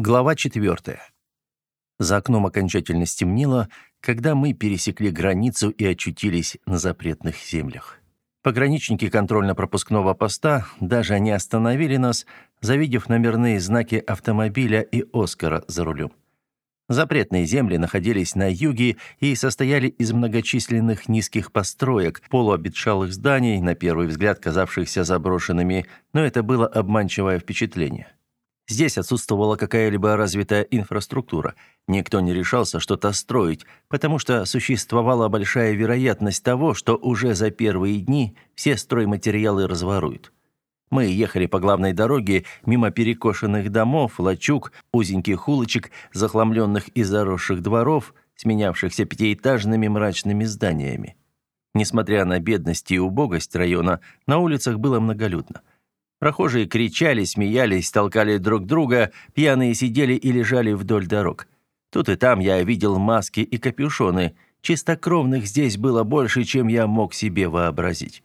Глава 4. За окном окончательно стемнело, когда мы пересекли границу и очутились на запретных землях. Пограничники контрольно-пропускного поста даже не остановили нас, завидев номерные знаки автомобиля и Оскара за рулем. Запретные земли находились на юге и состояли из многочисленных низких построек, полуобетшалых зданий, на первый взгляд казавшихся заброшенными, но это было обманчивое впечатление. Здесь отсутствовала какая-либо развитая инфраструктура. Никто не решался что-то строить, потому что существовала большая вероятность того, что уже за первые дни все стройматериалы разворуют. Мы ехали по главной дороге мимо перекошенных домов, лачуг, узеньких улочек, захламленных и заросших дворов, сменявшихся пятиэтажными мрачными зданиями. Несмотря на бедность и убогость района, на улицах было многолюдно. Прохожие кричали, смеялись, толкали друг друга, пьяные сидели и лежали вдоль дорог. Тут и там я видел маски и капюшоны. Чистокровных здесь было больше, чем я мог себе вообразить.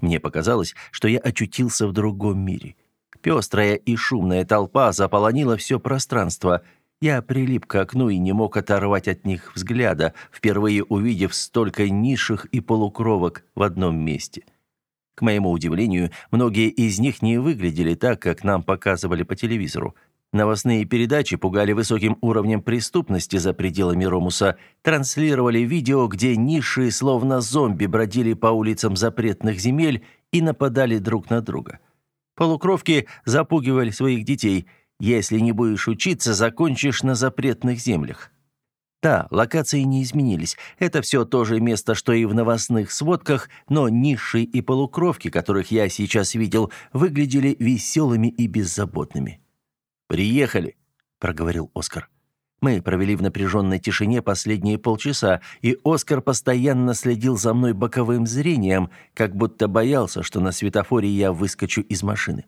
Мне показалось, что я очутился в другом мире. Пестрая и шумная толпа заполонила все пространство. Я прилип к окну и не мог оторвать от них взгляда, впервые увидев столько низших и полукровок в одном месте. — к моему удивлению, многие из них не выглядели так, как нам показывали по телевизору. Новостные передачи пугали высоким уровнем преступности за пределами Ромуса, транслировали видео, где низшие словно зомби бродили по улицам запретных земель и нападали друг на друга. Полукровки запугивали своих детей. «Если не будешь учиться, закончишь на запретных землях». Да, локации не изменились. Это все то же место, что и в новостных сводках, но ниши и полукровки, которых я сейчас видел, выглядели веселыми и беззаботными. «Приехали», — проговорил Оскар. Мы провели в напряженной тишине последние полчаса, и Оскар постоянно следил за мной боковым зрением, как будто боялся, что на светофоре я выскочу из машины.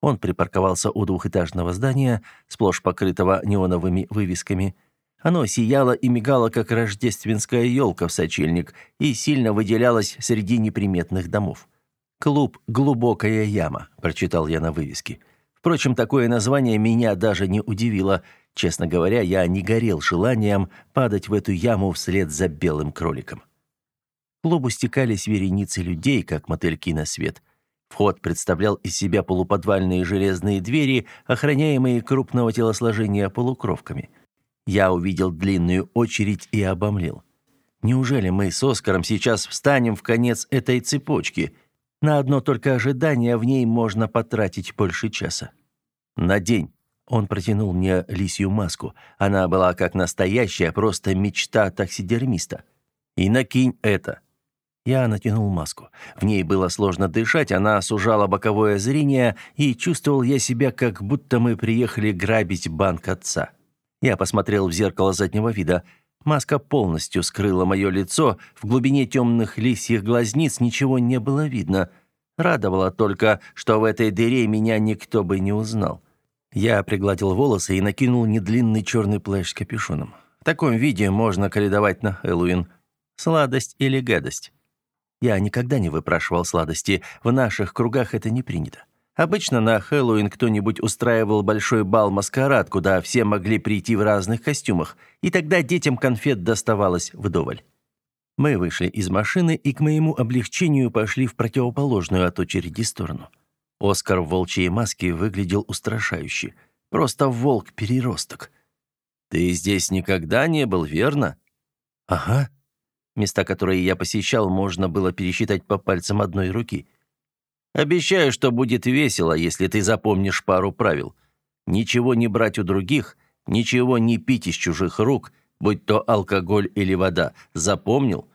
Он припарковался у двухэтажного здания, сплошь покрытого неоновыми вывесками — оно сияло и мигало, как рождественская елка в сочельник, и сильно выделялось среди неприметных домов. «Клуб «Глубокая яма», — прочитал я на вывеске. Впрочем, такое название меня даже не удивило. Честно говоря, я не горел желанием падать в эту яму вслед за белым кроликом. Клубу стекались вереницы людей, как мотыльки на свет. Вход представлял из себя полуподвальные железные двери, охраняемые крупного телосложения полукровками — я увидел длинную очередь и обомлел. Неужели мы с Оскаром сейчас встанем в конец этой цепочки? На одно только ожидание в ней можно потратить больше часа. На день. Он протянул мне лисью маску. Она была как настоящая, просто мечта таксидермиста. И накинь это. Я натянул маску. В ней было сложно дышать, она сужала боковое зрение, и чувствовал я себя, как будто мы приехали грабить банк отца. Я посмотрел в зеркало заднего вида. Маска полностью скрыла мое лицо, в глубине темных лисьих глазниц ничего не было видно. Радовало только, что в этой дыре меня никто бы не узнал. Я пригладил волосы и накинул недлинный черный плащ с капюшоном. В таком виде можно каледовать на Хэллоуин. Сладость или гадость? Я никогда не выпрашивал сладости, в наших кругах это не принято. Обычно на Хэллоуин кто-нибудь устраивал большой бал-маскарад, куда все могли прийти в разных костюмах, и тогда детям конфет доставалось вдоволь. Мы вышли из машины и к моему облегчению пошли в противоположную от очереди сторону. Оскар в волчьей маске выглядел устрашающе. Просто волк-переросток. «Ты здесь никогда не был, верно?» «Ага». Места, которые я посещал, можно было пересчитать по пальцам одной руки. Обещаю, что будет весело, если ты запомнишь пару правил. Ничего не брать у других, ничего не пить из чужих рук, будь то алкоголь или вода. Запомнил?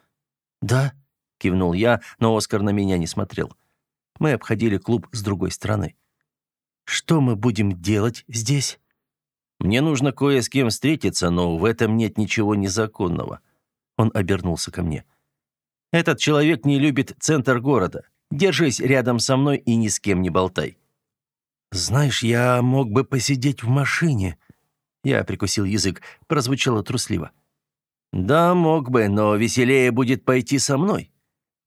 Да, кивнул я, но Оскар на меня не смотрел. Мы обходили клуб с другой стороны. Что мы будем делать здесь? Мне нужно кое с кем встретиться, но в этом нет ничего незаконного. Он обернулся ко мне. Этот человек не любит центр города. Держись рядом со мной и ни с кем не болтай». «Знаешь, я мог бы посидеть в машине». Я прикусил язык, прозвучало трусливо. «Да, мог бы, но веселее будет пойти со мной».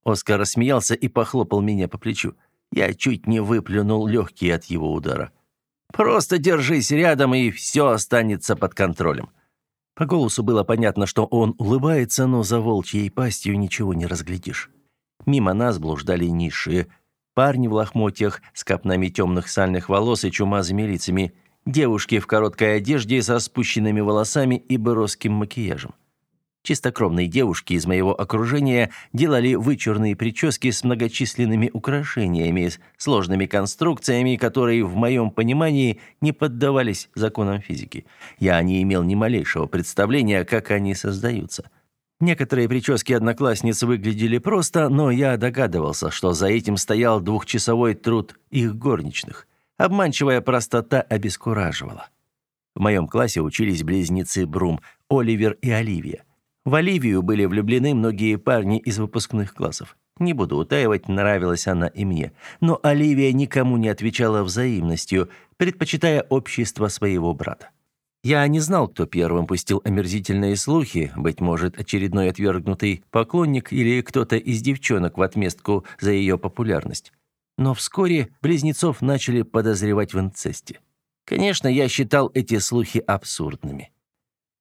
Оскар рассмеялся и похлопал меня по плечу. Я чуть не выплюнул легкие от его удара. Просто держись рядом, и все останется под контролем». По голосу было понятно, что он улыбается, но за волчьей пастью ничего не разглядишь. Мимо нас блуждали низшие. Парни в лохмотьях с копнами темных сальных волос и чумазыми лицами. Девушки в короткой одежде со спущенными волосами и броским макияжем. Чистокровные девушки из моего окружения делали вычурные прически с многочисленными украшениями, с сложными конструкциями, которые, в моем понимании, не поддавались законам физики. Я не имел ни малейшего представления, как они создаются. Некоторые прически одноклассниц выглядели просто, но я догадывался, что за этим стоял двухчасовой труд их горничных. Обманчивая простота обескураживала. В моем классе учились близнецы Брум, Оливер и Оливия. В Оливию были влюблены многие парни из выпускных классов. Не буду утаивать, нравилась она и мне. Но Оливия никому не отвечала взаимностью, предпочитая общество своего брата. Я не знал, кто первым пустил омерзительные слухи, быть может, очередной отвергнутый поклонник или кто-то из девчонок в отместку за ее популярность. Но вскоре близнецов начали подозревать в инцесте. Конечно, я считал эти слухи абсурдными.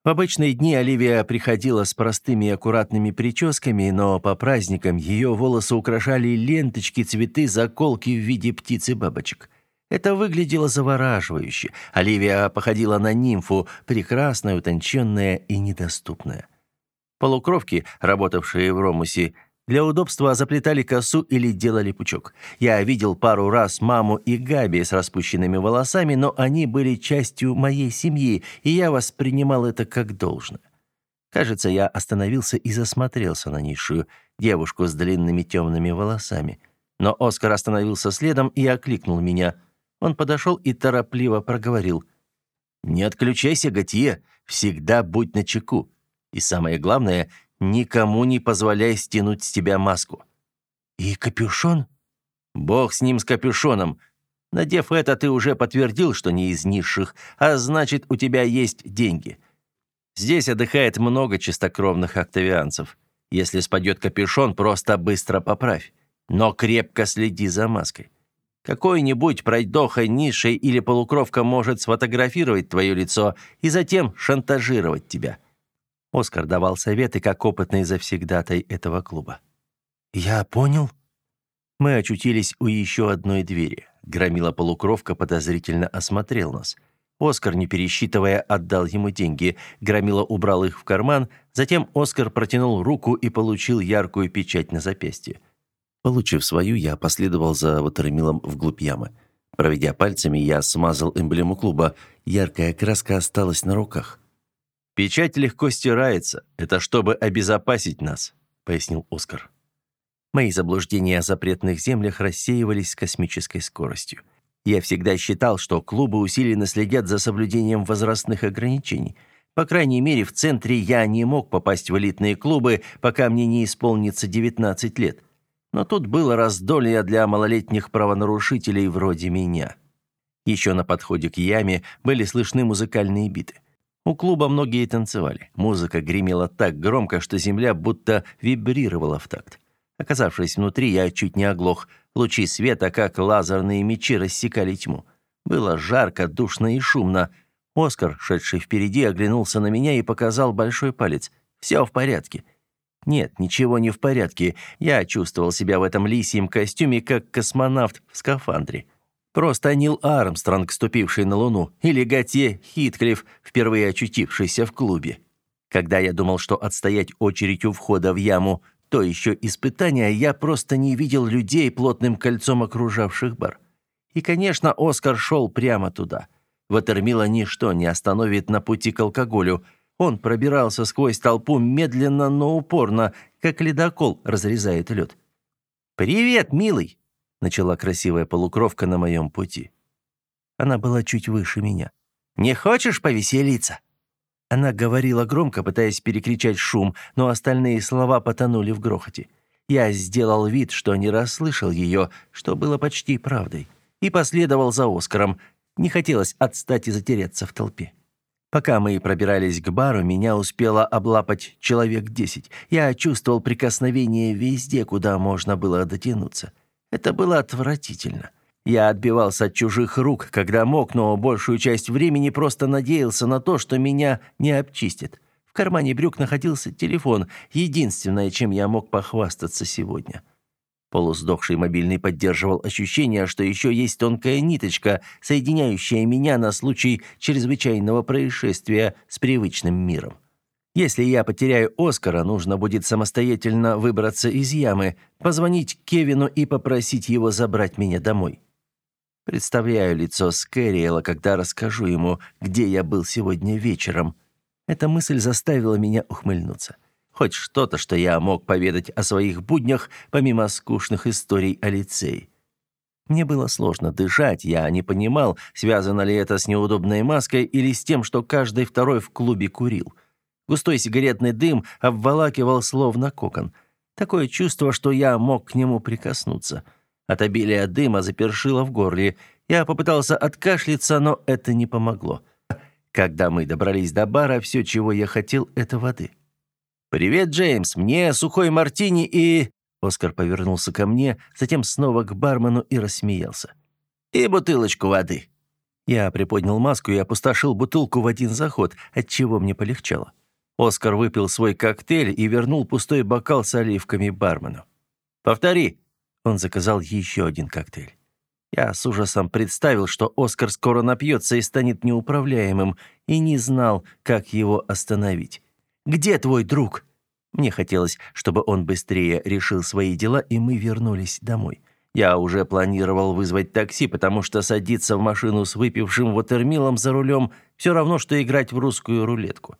В обычные дни Оливия приходила с простыми и аккуратными прическами, но по праздникам ее волосы украшали ленточки, цветы, заколки в виде птиц и бабочек. Это выглядело завораживающе. Оливия походила на нимфу, прекрасная, утонченная и недоступная. Полукровки, работавшие в Ромусе, для удобства заплетали косу или делали пучок. Я видел пару раз маму и Габи с распущенными волосами, но они были частью моей семьи, и я воспринимал это как должное. Кажется, я остановился и засмотрелся на низшую девушку с длинными темными волосами. Но Оскар остановился следом и окликнул меня. Он подошел и торопливо проговорил. «Не отключайся, Готье, всегда будь начеку. И самое главное — Никому не позволяй стянуть с тебя маску. И капюшон? Бог с ним с капюшоном. Надев это, ты уже подтвердил, что не из низших, а значит, у тебя есть деньги. Здесь отдыхает много чистокровных октавианцев. Если спадет капюшон, просто быстро поправь. Но крепко следи за маской. Какой-нибудь пройдоха, низший или полукровка может сфотографировать твое лицо и затем шантажировать тебя. Оскар давал советы как опытный завсегдатай этого клуба. «Я понял». Мы очутились у еще одной двери. Громила полукровка подозрительно осмотрел нас. Оскар, не пересчитывая, отдал ему деньги. Громила убрал их в карман. Затем Оскар протянул руку и получил яркую печать на запястье. Получив свою, я последовал за Ватермилом вглубь ямы. Проведя пальцами, я смазал эмблему клуба. Яркая краска осталась на руках. «Печать легко стирается. Это чтобы обезопасить нас», — пояснил Оскар. Мои заблуждения о запретных землях рассеивались с космической скоростью. Я всегда считал, что клубы усиленно следят за соблюдением возрастных ограничений. По крайней мере, в центре я не мог попасть в элитные клубы, пока мне не исполнится 19 лет. Но тут было раздолье для малолетних правонарушителей вроде меня. Еще на подходе к яме были слышны музыкальные биты. У клуба многие танцевали. Музыка гремела так громко, что земля будто вибрировала в такт. Оказавшись внутри, я чуть не оглох. Лучи света, как лазерные мечи, рассекали тьму. Было жарко, душно и шумно. Оскар, шедший впереди, оглянулся на меня и показал большой палец. «Все в порядке». Нет, ничего не в порядке. Я чувствовал себя в этом лисьем костюме, как космонавт в скафандре. Просто Нил Армстронг, ступивший на Луну, или Готье Хитклифф, впервые очутившийся в клубе. Когда я думал, что отстоять очередь у входа в яму – то еще испытание, я просто не видел людей, плотным кольцом окружавших бар. И, конечно, Оскар шел прямо туда. Ватермила ничто не остановит на пути к алкоголю. Он пробирался сквозь толпу медленно, но упорно, как ледокол разрезает лед. «Привет, милый!» начала красивая полукровка на моем пути. Она была чуть выше меня. «Не хочешь повеселиться?» Она говорила громко, пытаясь перекричать шум, но остальные слова потонули в грохоте. Я сделал вид, что не расслышал ее, что было почти правдой, и последовал за Оскаром. Не хотелось отстать и затеряться в толпе. Пока мы пробирались к бару, меня успело облапать человек десять. Я чувствовал прикосновение везде, куда можно было дотянуться. Это было отвратительно. Я отбивался от чужих рук, когда мог, но большую часть времени просто надеялся на то, что меня не обчистят. В кармане брюк находился телефон, единственное, чем я мог похвастаться сегодня. Полусдохший мобильный поддерживал ощущение, что еще есть тонкая ниточка, соединяющая меня на случай чрезвычайного происшествия с привычным миром. Если я потеряю Оскара, нужно будет самостоятельно выбраться из ямы, позвонить Кевину и попросить его забрать меня домой. Представляю лицо Скэриэла, когда расскажу ему, где я был сегодня вечером. Эта мысль заставила меня ухмыльнуться. Хоть что-то, что я мог поведать о своих буднях, помимо скучных историй о лицее. Мне было сложно дышать, я не понимал, связано ли это с неудобной маской или с тем, что каждый второй в клубе курил. Густой сигаретный дым обволакивал словно кокон. Такое чувство, что я мог к нему прикоснуться. От обилия дыма запершило в горле. Я попытался откашляться, но это не помогло. Когда мы добрались до бара, все, чего я хотел, это воды. «Привет, Джеймс. Мне сухой мартини и...» Оскар повернулся ко мне, затем снова к бармену и рассмеялся. «И бутылочку воды». Я приподнял маску и опустошил бутылку в один заход, от чего мне полегчало. Оскар выпил свой коктейль и вернул пустой бокал с оливками бармену. «Повтори!» Он заказал еще один коктейль. Я с ужасом представил, что Оскар скоро напьется и станет неуправляемым, и не знал, как его остановить. «Где твой друг?» Мне хотелось, чтобы он быстрее решил свои дела, и мы вернулись домой. Я уже планировал вызвать такси, потому что садиться в машину с выпившим Вотермилом за рулем все равно, что играть в русскую рулетку.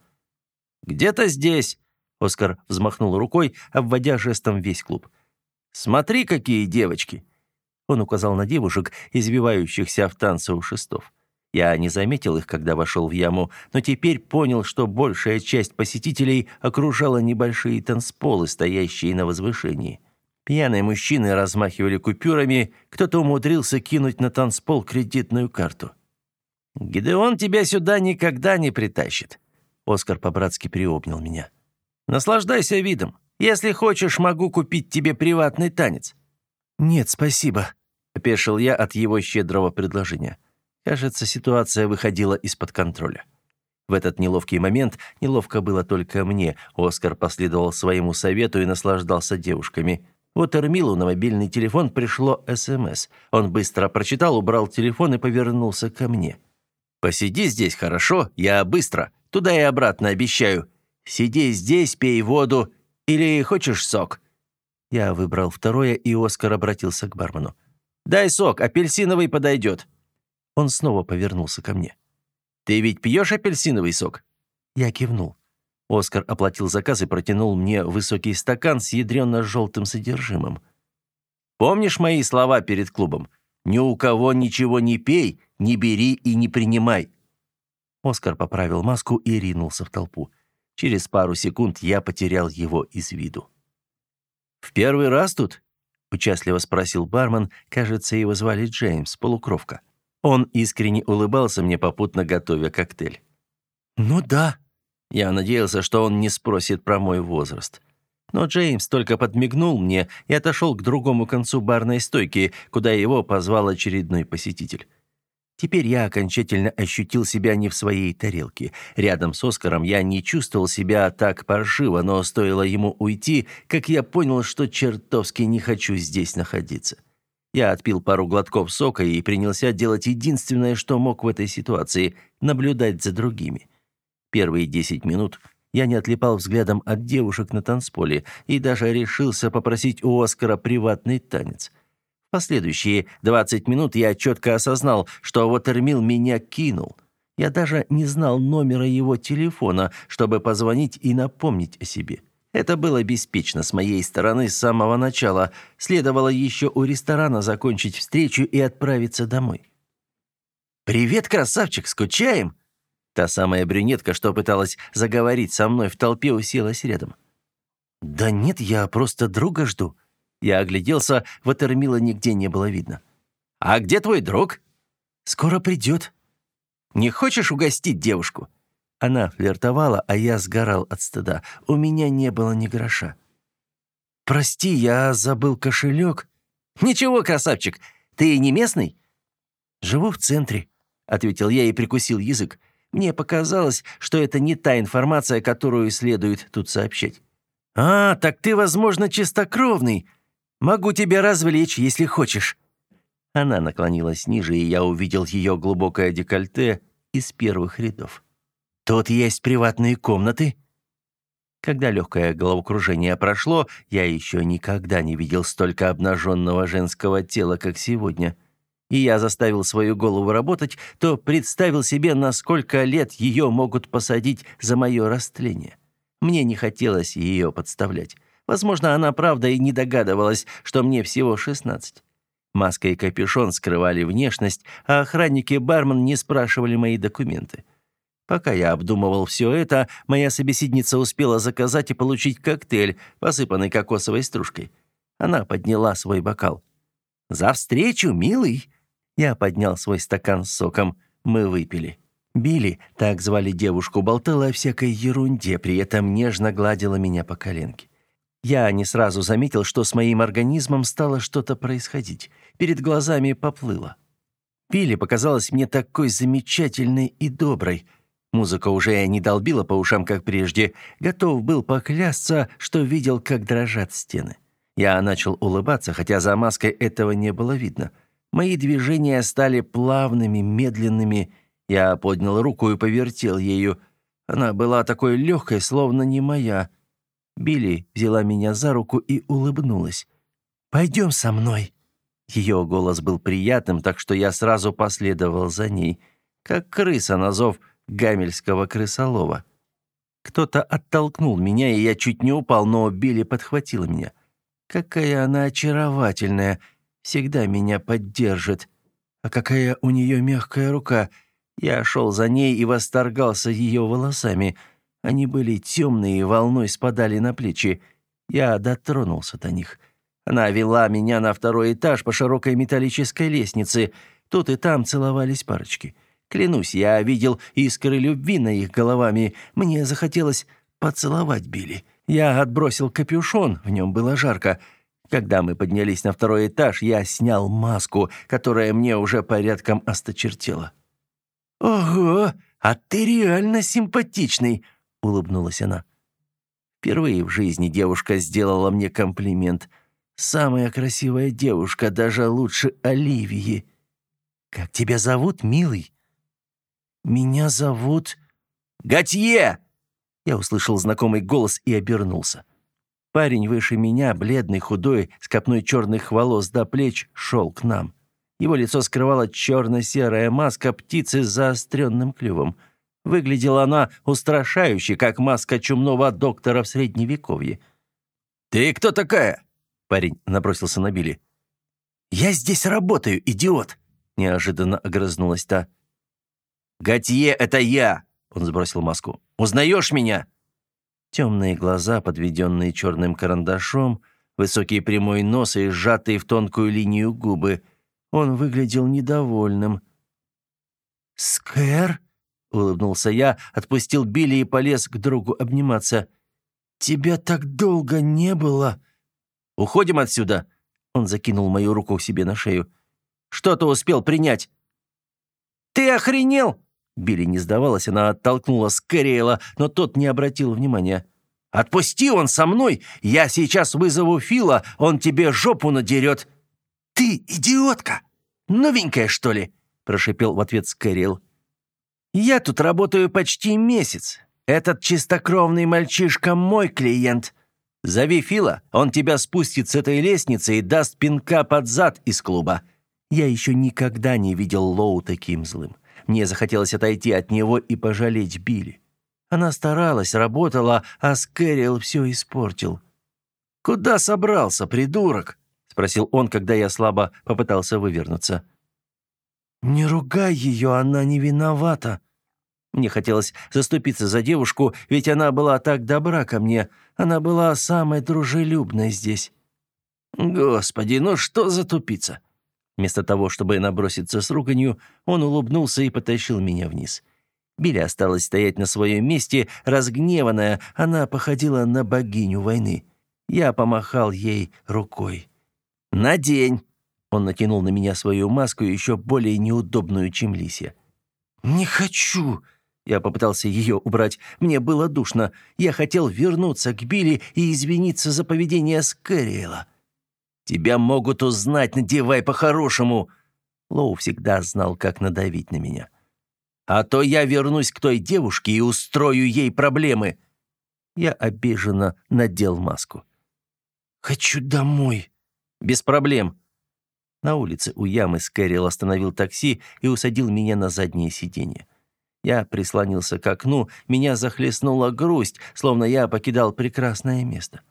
«Где-то здесь», — Оскар взмахнул рукой, обводя жестом весь клуб. «Смотри, какие девочки!» Он указал на девушек, извивающихся в танце у шестов. Я не заметил их, когда вошел в яму, но теперь понял, что большая часть посетителей окружала небольшие танцполы, стоящие на возвышении. Пьяные мужчины размахивали купюрами, кто-то умудрился кинуть на танцпол кредитную карту. «Гидеон тебя сюда никогда не притащит», Оскар по-братски приобнял меня. «Наслаждайся видом. Если хочешь, могу купить тебе приватный танец». «Нет, спасибо», — опешил я от его щедрого предложения. Кажется, ситуация выходила из-под контроля. В этот неловкий момент неловко было только мне. Оскар последовал своему совету и наслаждался девушками. Вот Эрмилу на мобильный телефон пришло СМС. Он быстро прочитал, убрал телефон и повернулся ко мне. «Посиди здесь, хорошо? Я быстро. Туда и обратно обещаю. Сиди здесь, пей воду. Или хочешь сок?» Я выбрал второе, и Оскар обратился к бармену. «Дай сок, апельсиновый подойдет». Он снова повернулся ко мне. «Ты ведь пьешь апельсиновый сок?» Я кивнул. Оскар оплатил заказ и протянул мне высокий стакан с ядрено-желтым содержимым. «Помнишь мои слова перед клубом? Ни у кого ничего не пей, не бери и не принимай. Оскар поправил маску и ринулся в толпу. Через пару секунд я потерял его из виду. «В первый раз тут?» — участливо спросил бармен. Кажется, его звали Джеймс, полукровка. Он искренне улыбался мне, попутно готовя коктейль. «Ну да». Я надеялся, что он не спросит про мой возраст. Но Джеймс только подмигнул мне и отошел к другому концу барной стойки, куда его позвал очередной посетитель. Теперь я окончательно ощутил себя не в своей тарелке. Рядом с Оскаром я не чувствовал себя так паршиво, но стоило ему уйти, как я понял, что чертовски не хочу здесь находиться. Я отпил пару глотков сока и принялся делать единственное, что мог в этой ситуации – наблюдать за другими. Первые десять минут я не отлипал взглядом от девушек на танцполе и даже решился попросить у Оскара приватный танец – Последующие 20 минут я четко осознал, что Уотермилл меня кинул. Я даже не знал номера его телефона, чтобы позвонить и напомнить о себе. Это было беспечно с моей стороны с самого начала. Следовало еще у ресторана закончить встречу и отправиться домой. «Привет, красавчик, скучаем?» Та самая брюнетка, что пыталась заговорить со мной в толпе, уселась рядом. «Да нет, я просто друга жду», я огляделся, Ватермила нигде не было видно. «А где твой друг?» «Скоро придет». «Не хочешь угостить девушку?» Она флиртовала, а я сгорал от стыда. У меня не было ни гроша. «Прости, я забыл кошелек». «Ничего, красавчик, Ты не местный?» «Живу в центре», — ответил я и прикусил язык. Мне показалось, что это не та информация, которую следует тут сообщать. «А, так ты, возможно, чистокровный. Могу тебя развлечь, если хочешь». Она наклонилась ниже, и я увидел ее глубокое декольте из первых рядов. «Тут есть приватные комнаты?» Когда легкое головокружение прошло, я еще никогда не видел столько обнаженного женского тела, как сегодня. И я заставил свою голову работать, то представил себе, на сколько лет ее могут посадить за мое растление. Мне не хотелось ее подставлять. Возможно, она правда и не догадывалась, что мне всего шестнадцать. Маска и капюшон скрывали внешность, а охранники бармен не спрашивали мои документы. Пока я обдумывал все это, моя собеседница успела заказать и получить коктейль, посыпанный кокосовой стружкой. Она подняла свой бокал. «За встречу, милый!» Я поднял свой стакан с соком. Мы выпили. Билли, так звали девушку, болтала о всякой ерунде, при этом нежно гладила меня по коленке. Я не сразу заметил, что с моим организмом стало что-то происходить. Перед глазами поплыло. Пили показалась мне такой замечательной и доброй. Музыка уже не долбила по ушам, как прежде. Готов был поклясться, что видел, как дрожат стены. Я начал улыбаться, хотя за маской этого не было видно. Мои движения стали плавными, медленными. Я поднял руку и повертел ею. Она была такой легкой, словно не моя. Билли взяла меня за руку и улыбнулась. «Пойдем со мной». Ее голос был приятным, так что я сразу последовал за ней, как крыса на зов гамельского крысолова. Кто-то оттолкнул меня, и я чуть не упал, но Билли подхватила меня. Какая она очаровательная, всегда меня поддержит. А какая у нее мягкая рука. Я шел за ней и восторгался ее волосами — они были темные и волной спадали на плечи. Я дотронулся до них. Она вела меня на второй этаж по широкой металлической лестнице. Тут и там целовались парочки. Клянусь, я видел искры любви на их головами. Мне захотелось поцеловать Билли. Я отбросил капюшон, в нем было жарко. Когда мы поднялись на второй этаж, я снял маску, которая мне уже порядком осточертела. «Ого, а ты реально симпатичный!» улыбнулась она. Впервые в жизни девушка сделала мне комплимент. Самая красивая девушка, даже лучше Оливии. Как тебя зовут, милый? Меня зовут Готье. Я услышал знакомый голос и обернулся. Парень выше меня, бледный, худой, с копной черных волос до плеч, шел к нам. Его лицо скрывала черно-серая маска птицы с заостренным клювом. Выглядела она устрашающе, как маска чумного доктора в Средневековье. «Ты кто такая?» Парень набросился на Билли. «Я здесь работаю, идиот!» Неожиданно огрызнулась та. «Готье, это я!» Он сбросил маску. «Узнаешь меня?» Темные глаза, подведенные черным карандашом, высокий прямой нос и сжатые в тонкую линию губы. Он выглядел недовольным. «Скэр?» улыбнулся я, отпустил Билли и полез к другу обниматься. Тебя так долго не было. Уходим отсюда. Он закинул мою руку себе на шею. Что ты успел принять? Ты охренел? Билли не сдавалась, она оттолкнула Скэриэла, но тот не обратил внимания. «Отпусти он со мной! Я сейчас вызову Фила, он тебе жопу надерет!» «Ты идиотка! Новенькая, что ли?» – прошипел в ответ Скэриэл. Я тут работаю почти месяц. Этот чистокровный мальчишка мой клиент. Зови Фила, он тебя спустит с этой лестницы и даст пинка под зад из клуба. Я еще никогда не видел Лоу таким злым. Мне захотелось отойти от него и пожалеть Билли. Она старалась, работала, а Скэрилл все испортил. «Куда собрался, придурок?» — спросил он, когда я слабо попытался вывернуться. «Не ругай ее, она не виновата». Мне хотелось заступиться за девушку, ведь она была так добра ко мне. Она была самой дружелюбной здесь. Господи, ну что за тупица? Вместо того, чтобы наброситься с руганью, он улыбнулся и потащил меня вниз. Билли осталась стоять на своем месте, разгневанная, она походила на богиню войны. Я помахал ей рукой. «Надень!» Он натянул на меня свою маску, еще более неудобную, чем лисья. «Не хочу!» Я попытался ее убрать. Мне было душно. Я хотел вернуться к Билли и извиниться за поведение Скэриэла. «Тебя могут узнать, надевай по-хорошему!» Лоу всегда знал, как надавить на меня. «А то я вернусь к той девушке и устрою ей проблемы!» Я обиженно надел маску. «Хочу домой!» «Без проблем!» На улице у ямы Скэрилл остановил такси и усадил меня на заднее сиденье. Я прислонился к окну, меня захлестнула грусть, словно я покидал прекрасное место.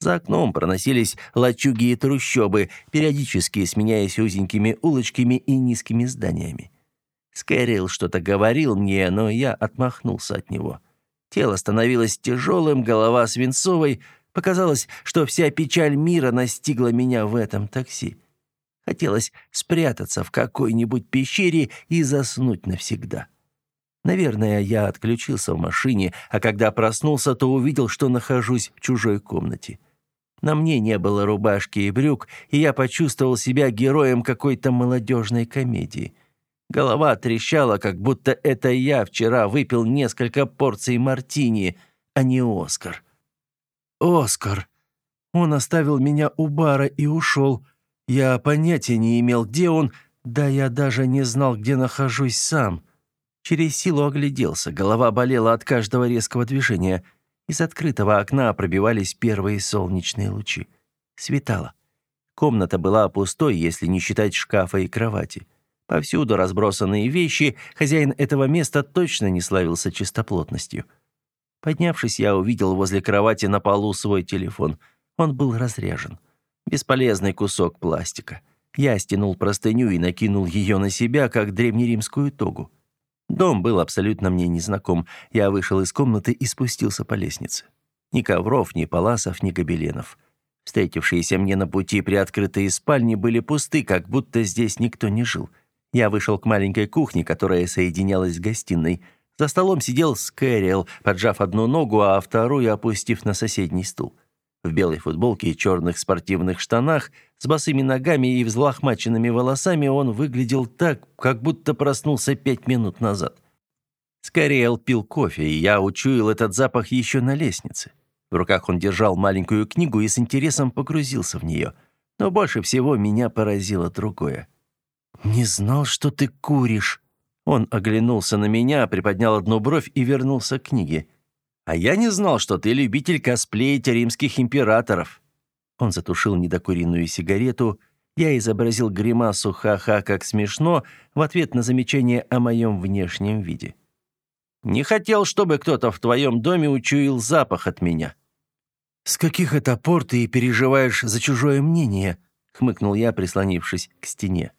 За окном проносились лачуги и трущобы, периодически сменяясь узенькими улочками и низкими зданиями. Скэрилл что-то говорил мне, но я отмахнулся от него. Тело становилось тяжелым, голова свинцовой. Показалось, что вся печаль мира настигла меня в этом такси. Хотелось спрятаться в какой-нибудь пещере и заснуть навсегда. Наверное, я отключился в машине, а когда проснулся, то увидел, что нахожусь в чужой комнате. На мне не было рубашки и брюк, и я почувствовал себя героем какой-то молодежной комедии. Голова трещала, как будто это я вчера выпил несколько порций мартини, а не Оскар. «Оскар!» Он оставил меня у бара и ушел. Я понятия не имел, где он, да я даже не знал, где нахожусь сам. Через силу огляделся, голова болела от каждого резкого движения. Из открытого окна пробивались первые солнечные лучи. Светало. Комната была пустой, если не считать шкафа и кровати. Повсюду разбросанные вещи, хозяин этого места точно не славился чистоплотностью. Поднявшись, я увидел возле кровати на полу свой телефон. Он был разряжен. Бесполезный кусок пластика. Я стянул простыню и накинул ее на себя, как древнеримскую тогу. Дом был абсолютно мне незнаком. Я вышел из комнаты и спустился по лестнице. Ни ковров, ни паласов, ни гобеленов. Встретившиеся мне на пути приоткрытые спальни были пусты, как будто здесь никто не жил. Я вышел к маленькой кухне, которая соединялась с гостиной. За столом сидел Скэрилл, поджав одну ногу, а вторую опустив на соседний стул. В белой футболке и черных спортивных штанах, с босыми ногами и взлохмаченными волосами он выглядел так, как будто проснулся пять минут назад. Скорее пил кофе, и я учуял этот запах еще на лестнице. В руках он держал маленькую книгу и с интересом погрузился в нее. Но больше всего меня поразило другое. «Не знал, что ты куришь». Он оглянулся на меня, приподнял одну бровь и вернулся к книге. А я не знал, что ты любитель косплеить римских императоров. Он затушил недокуренную сигарету. Я изобразил гримасу ха-ха, как смешно, в ответ на замечание о моем внешнем виде. Не хотел, чтобы кто-то в твоем доме учуял запах от меня. С каких это пор ты переживаешь за чужое мнение? хмыкнул я, прислонившись к стене.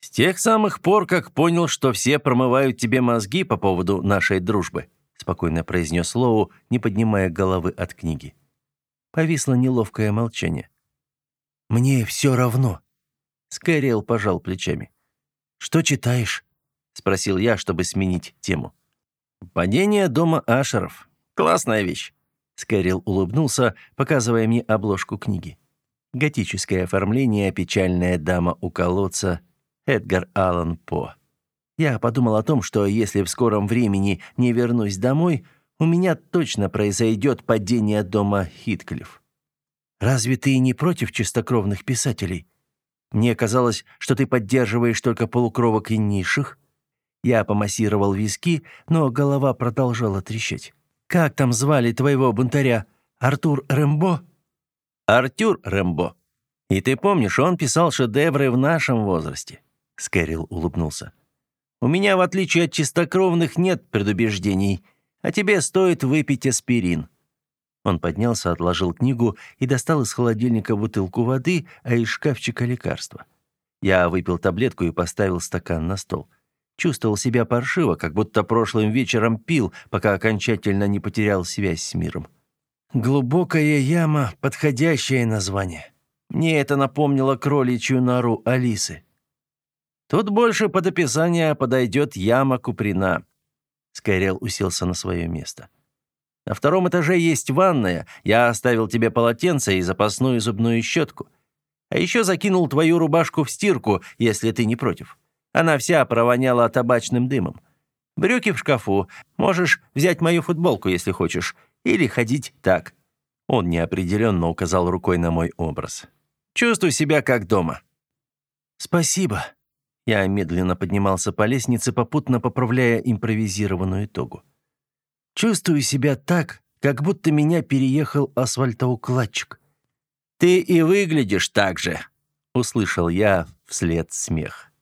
С тех самых пор, как понял, что все промывают тебе мозги по поводу нашей дружбы спокойно произнес Лоу, не поднимая головы от книги. Повисло неловкое молчание. Мне все равно. Скайрел пожал плечами. Что читаешь? спросил я, чтобы сменить тему. Падение дома Ашеров. Классная вещь. Скайрел улыбнулся, показывая мне обложку книги. Готическое оформление «Печальная дама у колодца» Эдгар Аллан По. Я подумал о том, что если в скором времени не вернусь домой, у меня точно произойдет падение дома Хитклифф. Разве ты не против чистокровных писателей? Мне казалось, что ты поддерживаешь только полукровок и низших. Я помассировал виски, но голова продолжала трещать. Как там звали твоего бунтаря? Артур Рэмбо? Артур Рэмбо. И ты помнишь, он писал шедевры в нашем возрасте. Скэрилл улыбнулся. У меня, в отличие от чистокровных, нет предубеждений, а тебе стоит выпить аспирин». Он поднялся, отложил книгу и достал из холодильника бутылку воды, а из шкафчика лекарства. Я выпил таблетку и поставил стакан на стол. Чувствовал себя паршиво, как будто прошлым вечером пил, пока окончательно не потерял связь с миром. «Глубокая яма — подходящее название. Мне это напомнило кроличью нору Алисы. Тут больше под описание подойдет яма Куприна. Скайрел уселся на свое место. На втором этаже есть ванная. Я оставил тебе полотенце и запасную зубную щетку. А еще закинул твою рубашку в стирку, если ты не против. Она вся провоняла табачным дымом. Брюки в шкафу. Можешь взять мою футболку, если хочешь. Или ходить так». Он неопределенно указал рукой на мой образ. «Чувствуй себя как дома». «Спасибо». Я медленно поднимался по лестнице, попутно поправляя импровизированную тогу. «Чувствую себя так, как будто меня переехал асфальтоукладчик». «Ты и выглядишь так же», — услышал я вслед смех.